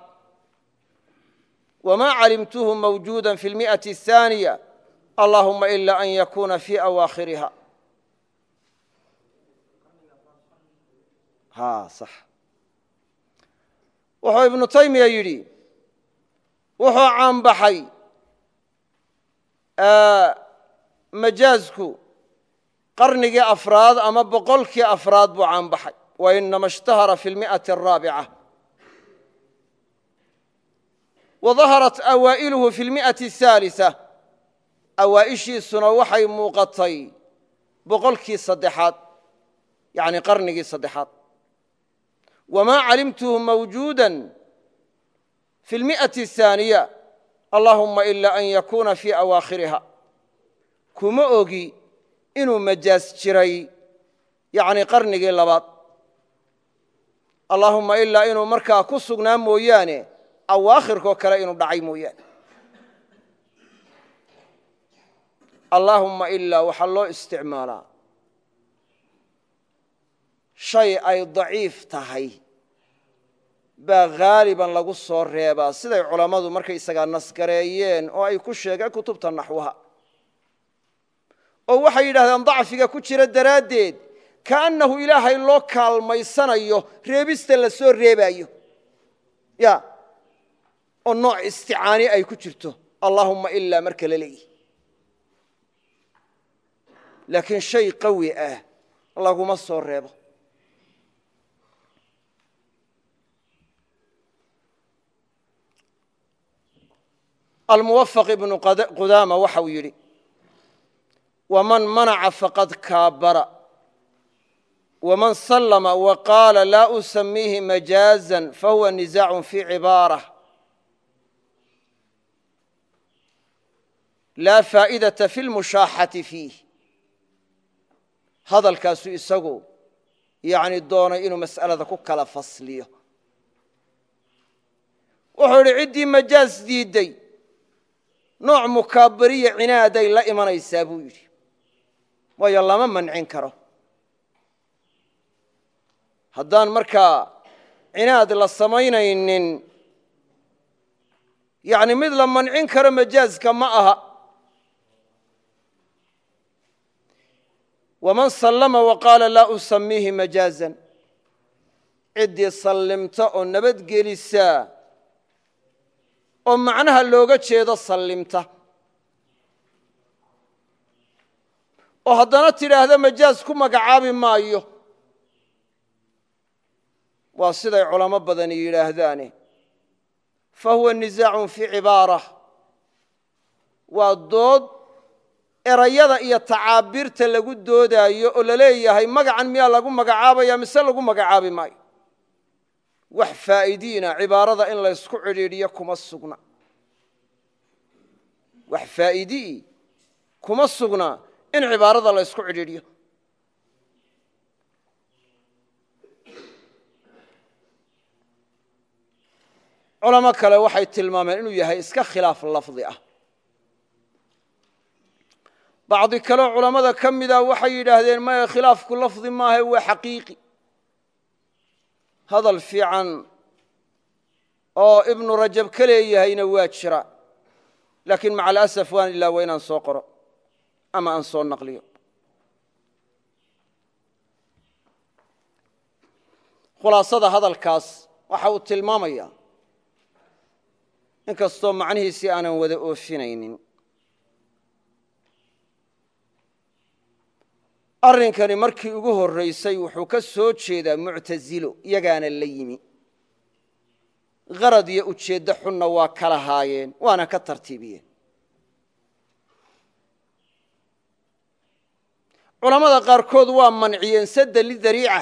Wamaa calimtuhu mawjuuda fi lmi'ati ahaaniya allahuma ila an yakuuna fii awaakhiriha. Wuxuu ibnu taymiya yidhi wuxuu caanbaxay majaazku qarnigii afraad ama boqolkii afraad buu caanbaxay. Wa inama ishtahara fi lmi'ati araabica wa daharat awaa'iluhu fi lmi'ati ahaalisa awaa'ishiisuna waxay muuqatay boqolkii saddexaad yacni qarnigii saddexaad. Wamaa calimtuhu mawjuuda fi lmi'ati ahaaniya allahuma ila an yakuuna fii awaakhiriha kuma ogi inuu majaas jiray yacni qarnigii labaad allaahumma ilaa inuu markaa ku sugnaa mooyaane awaakhirkoo kale inuu dhacay mooyaane allaahumma ilaa waxaa loo isticmaalaa shay ay daciif tahay baa haaliban lagu soo reebaa siday culammadu markaysagaa nasgareeyeen oo ay ku sheegeen kutubta naxwaha. Oo waxay yidhahdeen dacfiga ku jira daraaddeed kaannahu ilaahay loo kaalmaysanayo reebista la soo reebaayo. Ya oo nooc isticaani ay ku jirto. Allaahumma ilaa marka la leeyihi laakiin shay qawi ah laguma soo reebo almuwafaq ibnu qudaama waxau yidhi wman manaca faqad kaabara wman salma waqaala laa usamiihi majaaza fahuwa nizac fi cibaarة laa faa'idaةa fi lmushaaxati fiih. Hadalkaasu isagu yani doonay inuu mas'alada ku kala fasliyo. Wuxuu idhi ciddii majaaz diidday nooc mukaabariya cinaaday la imanaysaa buu yidhi. Waayo lama mancin karo. Haddaan markaa cinaad la samaynaynin yani mid la mancin karo majaazka ma aha. Waman sallama waqaala laa usamiihi majaazan ciddii sallimta oo nabadgelisaa oo macnaha looga jeedo sallimta. oo haddana tidhaahda majaaz ku magacaabi maayo. Waa siday culamo badani yidhaahdaane. Fa huwa fii cibaara. Waa dood erayada iyo tacaabiirta lagu doodaayo oo la leeyahay magacan miyaa lagu magacaabaya mise lagu magacaabi maayo wax faa'idiina cibaarada in laysku cidhiidhiyo kuma sugna. Wax faa'iidii kuma sugna in cibaarada la ysku cidhiidhiyo. Culamo kale waxay tilmaameen inuu yahay iska khilaaf lafdi ah. Bacdi kaleo culammada ka mida waxay yidhaahdeen maya khilaafku lafdi maaha waa xaqiiqi hadal fiican oo ibnu rajab ka leeyahayna waa jira laakiin maca alasaf waan ilaa waa inaan soo qoro ama aan soo naqliyo. Khulaasada hadalkaas waxa uu tilmaamaya in kastoo macnihiisii aanan wada oofinaynin arrinkani markii ugu horraysay wuxuu ka soo jeedaa muctasilo iyagaana la yimi. Qarad iyo ujeeddo xunna waa kala haayeen waana ka tartiibiyeen. Culammada qaarkood waa manciyeen sadda lidariica.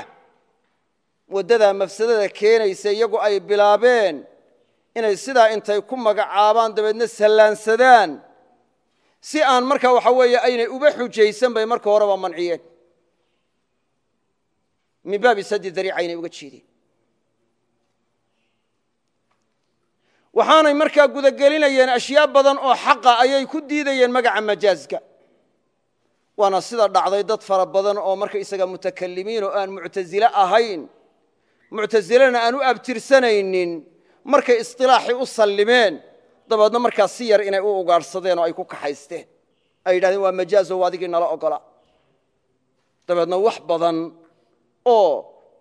Waddadaa mafsadada keenaysa iyagu ay bilaabeen inay sidaa intay ku magacaabaan dabeedna sallaansadaan si aan marka waxa weeye aynay uba xujaysan bay marka horeba manciyeen. Min baabi saddi dariica aynay uga jeedeen waxaanay markaa gudagelinayeen ashyaa badan oo xaqa ayay ku diidayeen magaca majaazka waana sida dhacday dad fara badan oo marka isaga mutakalimiin oo aan muctasile ahayn. Muctasilena aan u abtirsanaynin markay isilaaxii u sallimeen dabeedna markaa si yar inay u ugaadhsadeen oo ay ku kaxaysteen ay yidhahdeen waa majaazo adigii nala ogola. Dabeedna wax badan oo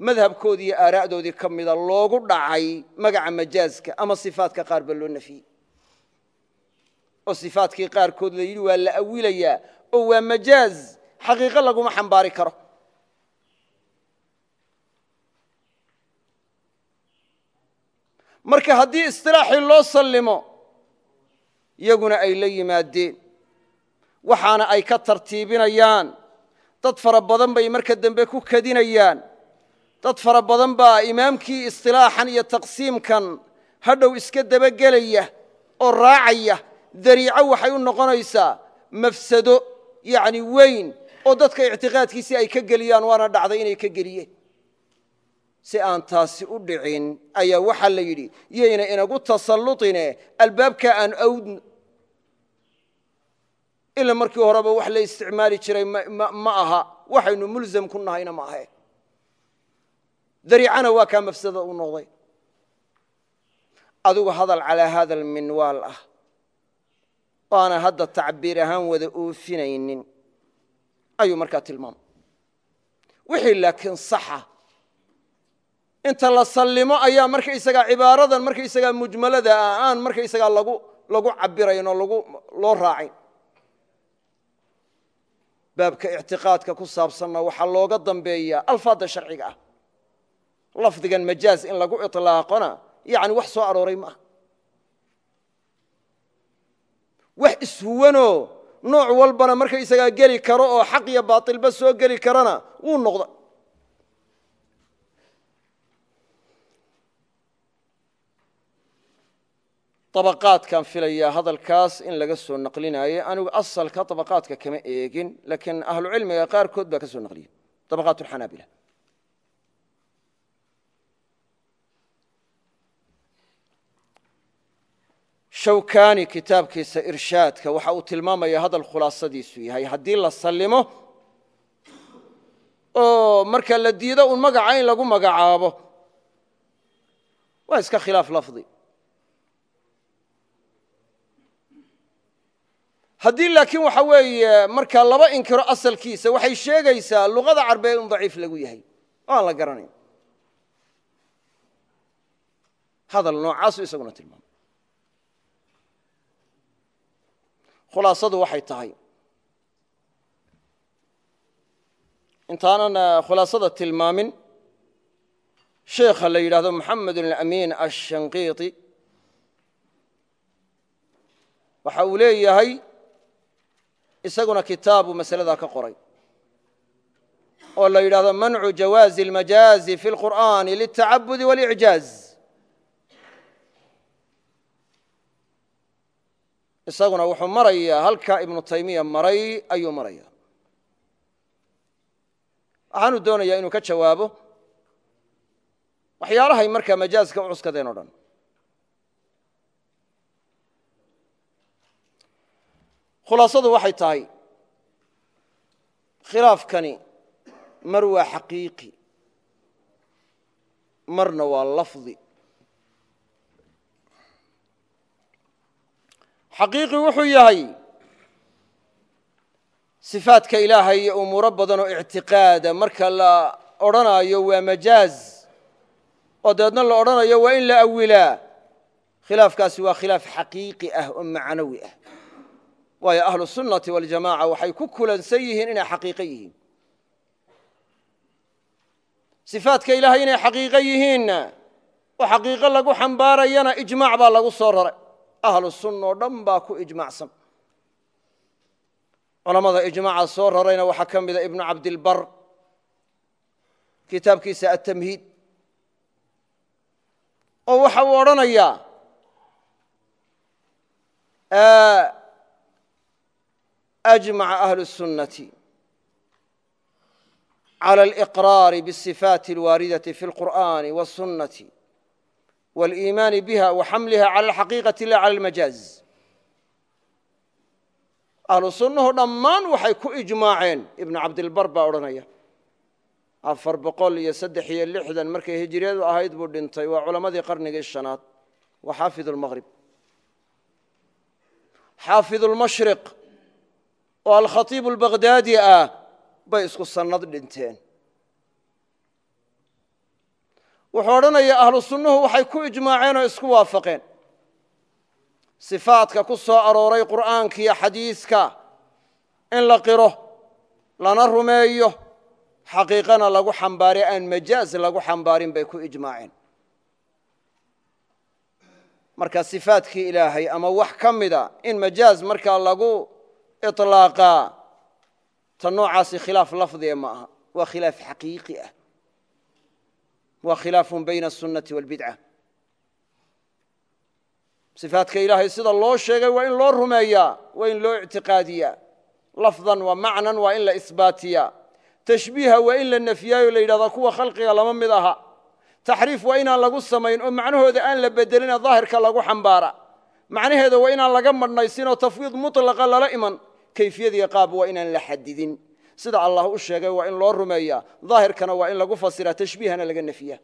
madhabkoodii iyo aaraa'doodii ka mida loogu dhacay magaca majaazka ama sifaadka qaar ba loo nafiyey. Oo sifaadkii qaarkood la yidhi waa la awilayaa oo waa majaaz xaqiiqo laguma xambaari karo. Marka haddii istilaaxii loo sallimo iyaguna ay la yimaadeen. Waxaana ay ka tartiibinayaan. Dad fara badan bay marka dambe ku kadinayaan. Dad fara badan baa imaamkii istilaaxan iyo taqsiimkan hadhow iska dabagelaya oo raacaya. Dariico waxay u noqonaysaa mafsado yacni weyn oo dadka ictiqaadkiisii ay ka geliyaan waana dhacday inay ka geliyeen. Si aan taasi u dhicin ayaa waxaa la yidhi yayna inagu tasallutine albaabkaa aan awdno ila markii horeba wax la isticmaali jiray ma aha. Waxaynu mulzam ku nahayna ma ahe. Dariicana waa kaa mafsada u noqday. Adigu hadal calaa hada alminwaal ah. Oo aanan hadda tacbiir ahaan wada oofinaynin. Ayuu markaa tilmaamay. Wixii laakiin saxa. Inta la sallimo ayaa markaysagaa cibaaradan markaysagaa mujmalada ah aan markaysagaa lagu cabirayn oo loo raacayn baabka ictiqaadka ku saabsanna waxaa looga dambeeyaa alfaadda sharciga ah. Lafdigan majaaz in lagu iطlaaqona yani wax soo arooray maaha wax ishuwanoo nooc walbana markaysagaa geli karo oo xaq iyo baailba soo geli karana wuu noqda abaqaadkaan filayaa hadalkaas in laga soo naqlinaayo anigu asalka abaqaadka kama eegin laakiin ahlucilmiga qaarkood baa ka soo naqliya abaqaat xanaabila shawkani kitaabkiisa irshaadka waxa uu tilmaamaya hadal khulaasadiisu yahay haddii la sallimo oo marka la diido un magaca in lagu magacaabo waa iska khilaaf lafdi haddii laakiin waxa weeye marka laba inkiro asalkiisa waxay sheegaysaa luqada carbeed in daciif lagu yahay. Aan la garanayn. Hadal noocaasu isaguna tilmaamay. Khulaasadu waxay tahay. Intaanan khulaasada tilmaamin sheekha la yidhahdo moxamed alamin ashanqiiti waxa uu leeyahay isaguna kitaabu masaladaa ka qoray oo la yidhahdo mancu jawaazi اlmajaazi fi اlqur'ani lلtacabudi wاlicjaaz isaguna wuxuu marayaa halkaa ibnu taymiya maray ayuu maraya waxaanu doonayaa inuu ka jawaabo waxyaalahay markaa majaaska u cuskadeen o dhan Khulaasadu waxay tahay khilaafkani mar waa xaqiiqi marna waa lafdi. Xaqiiqi wuxuu yahay sifaadka ilaahay iyo umuuro badan oo ictiqaada. Marka la odhanaayo waa majaaz oo dabeedna la odhanayo waa in la awilaa. Khilaafkaasi waa khilaaf xaqiiqi ah oo macnawi ah waayo ahlu sunnati waljamaca waxay ku kulansan yihiin inay xaqiiqo yihiin. Sifaadka ilaahay inay xaqiiqo yihiinna oo xaqiiqo lagu xambaarayana ijmaac baa lagu soo raray. Ahlu sunna dhan baa ku ijmacsan culamada ijmaaca soo rarayna waxaa ka mida ibnu cabdilbar kitaabkiisa atamhiid oo waxa uu odhanayaa أجمع أهل السنة على الإقرار بالصفات الواردة في القرآن والسنة والإيمان بها وحملها على الحقيقة لا على المجاز أهل السنة ضمان waxay ku ijmaaceen ibn cabdilbar baa odhanaya afar boqol iyo saddex iyo lixdan markay hijiriyadu ahayd buu dhintay waa culammadii qarnigii shanaad waa xaafid اlmaqrib xaafid اlmashriq oo alkhatiib albaqhdaadi ah bay isku sannad dhinteen. Wuxuu odhanayaa ahlu sunnuhu waxay ku ijmaaceen oo isku waafaqeen. Sifaadka ku soo arooray qur'aanka iyo xadiiska in la qiro lana rumeeyo xaqiiqana lagu xambaare aan majaaz lagu xambaarin bay ku ijmaaceen. Marka sifaadkii ilaahay ama wax ka mida in majaaz markaa lagu iطlaaqa ta noocaasi khilaaf lafdiga ma aha. Waa khilaaf xaqiiqi ah. Waa khilaafun bayna asunati wاlbidca sifaadka ilaahay sida loo sheegay waa in loo rumeeyaa waa in loo ictiqaadiyaa. Lafdan waa macnan waa in la isbaatiyaa. Tashbiiha waa in la nefyaayo la yidhahdaa kuwa khalqiga lama mid aha. Taxriif waa inaan lagu samayn oo macnahooda aan la bedelina daahirka lagu xambaara. Macnaheeda waa inaan laga madhnaysin tafwiid mulaqa lala iman kayfiyadiiyo qaab waa inaan la xadidin. Sida allah u sheegay waa in loo rumeeyaa daahirkana waa in lagu fasiraa tashbiihana laga nefya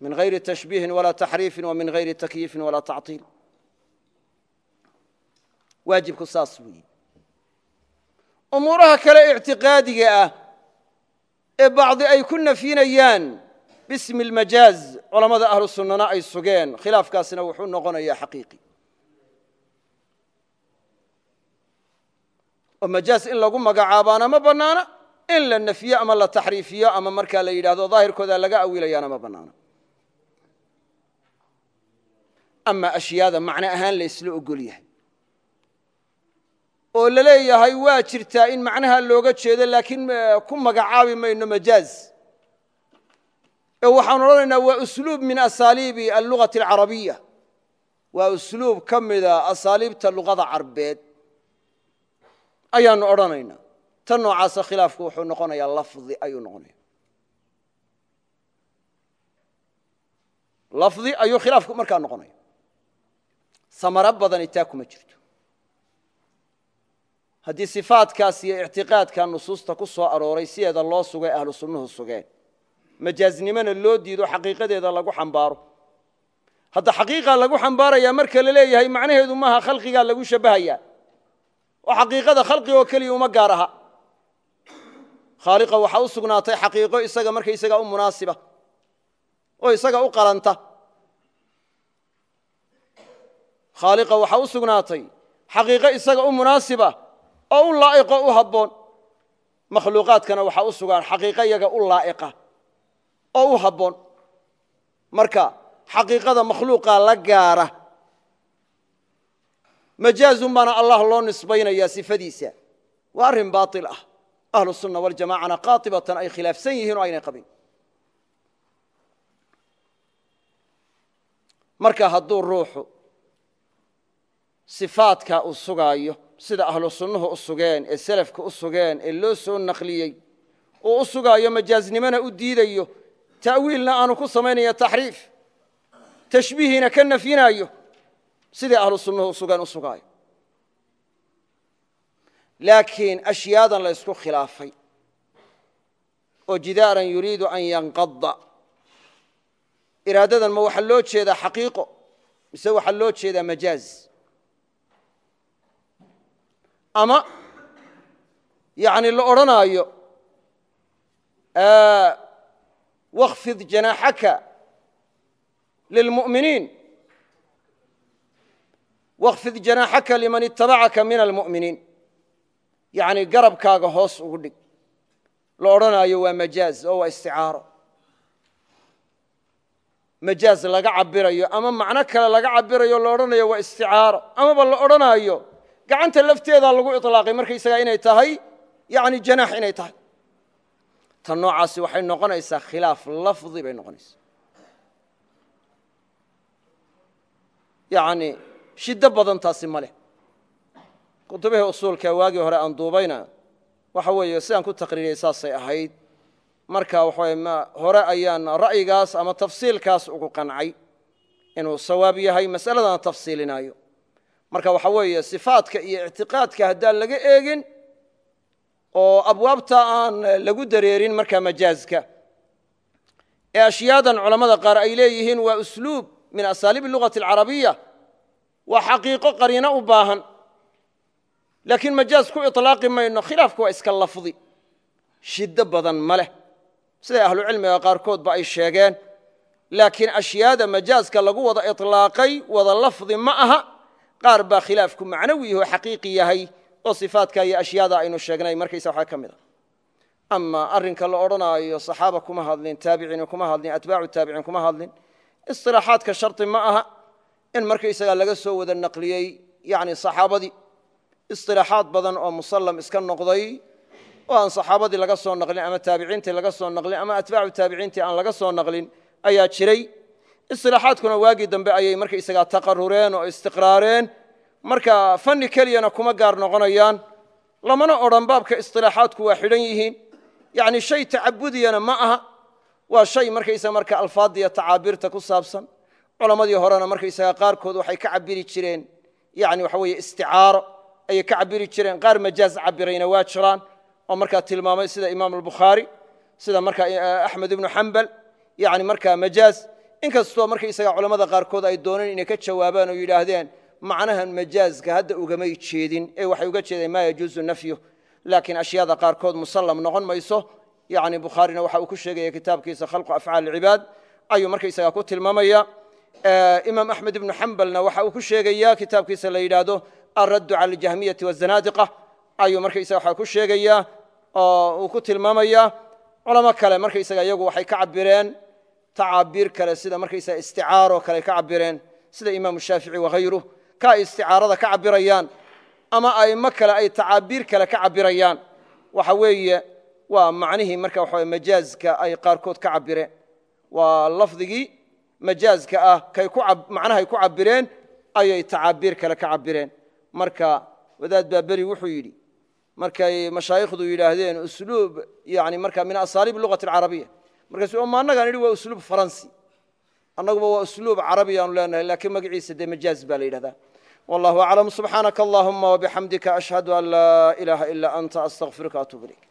min hayri tashbiihin walaa taxriifin wa min hayri takyiifin walaa tactiil. Waajibku saas weeye. Umuuraha kale ictiqaadiga ah ee bacdi ay ku nafyinayaan bismi اlmajaaz culammada ahlu ay sugeen. Khilaafkaasina wuxuu noqonayaa xaqiiqi oo majaaz in lagu magacaabaana ma bannaana in la nefyo ama la taxriifiyo ama markaa la yidhahdo daahirkooda laga awilayaana ma bannaana. Ama ashyaada macno ahaan la ysla ogol yahay. Oo la waa jirtaa in macnaha looga jeedo laakiin ku magacaabi mayno majaaz. Ee waxaan odhanaynaa waa usluub min asaaliibi allugati alcarabiya. Waa usluub ka mida asaaliibta luqada carbeed ayaanu odhanaynaa. Tan noocaasa khilaafku wuxuu noqonayaa lafdi ayuu noqonaya lafdi ayuu khilaafku markaa noqonaya samaro badani taa kuma jirto. Haddii sifaadkaas iyo ictiqaadka nusuusta ku soo arooray sideeda loo sugay ahlu sunnuhu sugeen. Majaaznimona loo diido xaqiiqadeeda lagu xambaaro. Hadda xaqiiqa lagu xambaaraya marka la leeyahay macnaheedu maaha khalqigaa lagu shabbahaya oo xaqiiqada khalqiga oo keliya uma gaar aha. Khaaliqa waxaa u xaqiiqo isaga markaysaga u munaasiba oo isaga u qalanta khaaliqa waxaa u sugnaatay xaqiiqo isaga u munaasiba oo u laa'iqo u habboon. Makhluuqaadkana waxaa u sugaan xaqiiqo u laa'iqa oo u habboon. Marka xaqiiqada makhluuqaa la gaara majaazun baana allah loo nisbaynaya sifadiisa. Waa arrin baail ah. Ahlu sunna waljamacana qaatibatan ay khilaafsan yihiin oo aynay qabin. Marka hadduu ruuxu sifaadka uu sugaayo sida ahlu sunnuhu u sugeen ee selafka u sugeen ee loo soo naqliyey uu u sugaayo majaaznimona u diidayo ta'wiilna aanu ku samaynaya taxriif tashbiihina ka nafyinaayo sidai ahlu sunnuhu u sugeen u sugaayo laakiin ashyaadan la ysku khilaafay. Oo jidaaran yuriidu an yanqada iraadadan ma waxaa loo jeedaa xaqiiqo mise waxaa loo jeedaa majaaz. Ama yani la odhanaayo wakfid janaaxaka lilmu'miniin wakfid janaaxaka liman itabacaka min almu'miniin. Yani garabkaaga hoos ugu dhig. La odhanaayo waa majaaz oo waa isticaaro. Majaaz laga cabirayo ama macno kale laga cabirayo la odhanayo waa isticaaro. Amaba la odhanaayo gacanta lafteedaa lagu iطlaaqay markaysagaa inay tahay yani janaax inay tahay. Tan noocaasi waxay noqonaysaa khilaaf lafdi bay noqonaysaa shiddo badan taasi ma leh. Kutubihii usuulka waagii hore aan duubayna waxa weeye sidaan ku taqriiriyey saasay ahayd. Marka waxaw hore ayaan ra'yigaas ama tafsiilkaas ugu qancay inuu sawaab yahay masaladana tafsiilinaayo. Marka waxa weeye sifaadka iyo ictiqaadka haddaan laga eegin oo abwaabta aan lagu dareerin markaa majaazka ee ashyaadan culammada qaar ay leeyihiin waa usluub min asaaliib lugati alcarabiya waa xaqiiqo qariino u baahan. Laakiin majaaz ku iطlaaqi mayno khilaafku waa iska lafdi. Shiddo badan ma leh. Siday ahlucilmiga qaarkoodba ay sheegeen. Laakiin ashyaada majaazka lagu wada iطlaaqay wada lafdi ma aha. Qaar baa khilaafku macnawi yaho xaqiiqi yahay oo sifaadka iyo ashyaada aynu sheegnay. Markaysa waxaa ka mid a ama arrinka la odhanaayo saxaaba kuma hadlin taabiciin kuma hadlin atbaacu taabiciin kuma hadlin. Isilaaxaadka shardi ma aha in markaysagaa laga soo wada naqliyey yani saxaabadii isilaaxaad badan oo musallam iska noqday oo aan saxaabadii laga soo naqlin ama taabiciintii laga soo naqlin ama atbaacu taabiciintii aan laga soo naqlin ayaa jiray. Isilaaxaadkuna waagii dambe ayay markaysagaa taqarureen oo istiqraareen marka fanni keliyana kuma gaar noqonayaan. Lamana odhan baabka isilaaxaadku waa xidhan yihiin. Yani shay tacabudiyana ma aha. Waa shay markaysa marka alfaadiya tacaabiirta ku saabsan culammadii horena markaysaga qaarkood waxay ka cabiri jireen yani waxa weye isticaaro ayay ka cabiri jireen qaar majaaz cabirayna waa jiraan oo markaa tilmaamay sida imaam albukhaari sida markaa axmed ibnu xambal yani markaa majaaz. Inkastoo markaysaga culamada qaarkood ay dooneen inay ka jawaabaan oo yidhaahdeen macnahan majaazka hadda ugamay jeedin ee waxay uga jeedeen maa yajuuzu nafyu laakiin ashyaada qaarkood musallam noqon mayso yani bukhaarina waxa uu ku sheegaya kitaabkiisa khalqu afcaal cibaad ayuu markaysaga ku tilmaamaya imaam axmed ibnu xambalna waxa uu ku sheegaya kitaabkiisa la yidhaahdo alraddu cala aljahmiyati wazanaadiqa ayuu markaysaga waxa ku sheegaya oo uu ku tilmaamaya culamo kale markaysaga iyagu waxay ka cabireen tacaabiir kale sida markaysaga isticaaro kale ka cabireen sida imaamu shaafici wahayruh ka isticaarada ka cabirayaan ama aimo kale ay tacaabiir kale ka cabirayaan waxa weeye waa macnihii marka waxa majaazka ay qaarkood ka cabireen waa lafdigii majaazka ah macnahay ku cabireen ayay tacaabiir kale ka cabireen marka wadaad baa beri wuxuu yidhi markay mashaayikhdu yidhaahdeen usluub yani marka min asaaliib lugati alcarabiya. Markaasu ma annagaan idhi waa usluub faransi. Annaguba waa usluub carabiyaanu leenahay laakiin magaciisa dee majaaz baa la yidhahdaa. Wallahu aclam subxaanaka allahuma wabixamdika ashhadu an laa ilaaha ila anta astaqfiruka atuub ilayk